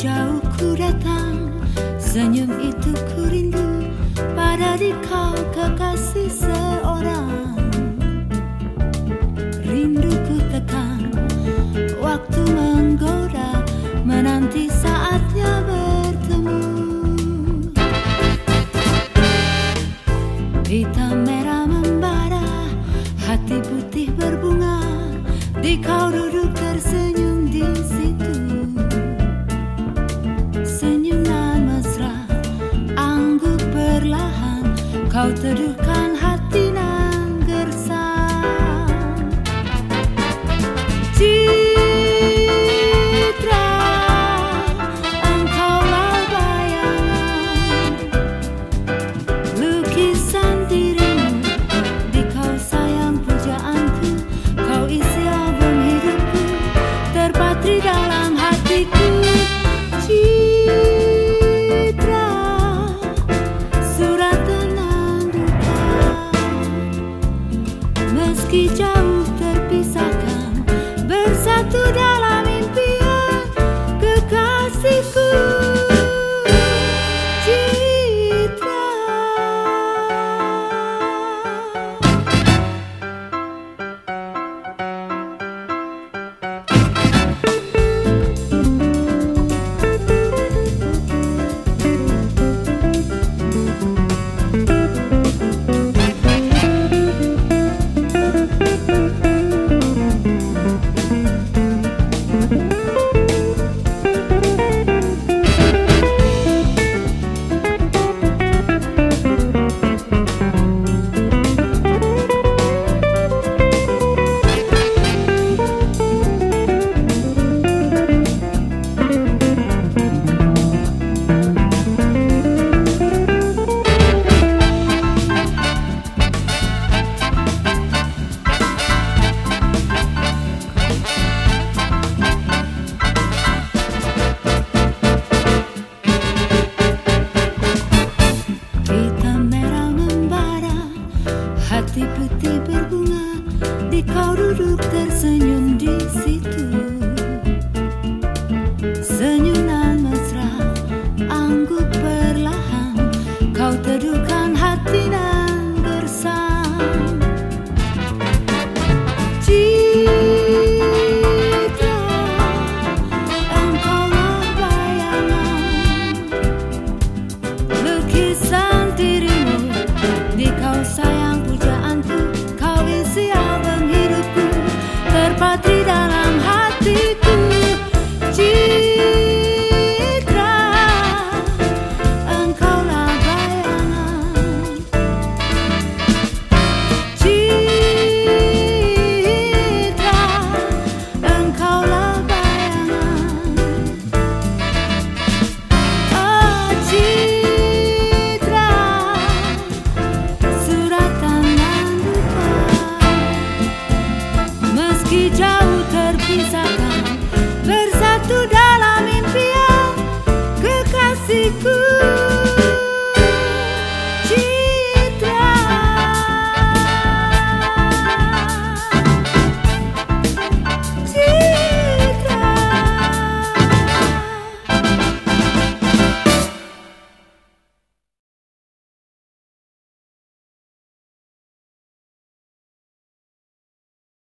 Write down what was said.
jauh ku datang Senyum itu ku rindu Pada di kau kekasih seorang. Rindu ku tekan Waktu menggoda Menanti saatnya bertemu. Pita merah membara Hati putih berbunga Di kau duduk. Kau Hati putih berbunga Di kau duduk tersenyum di situ could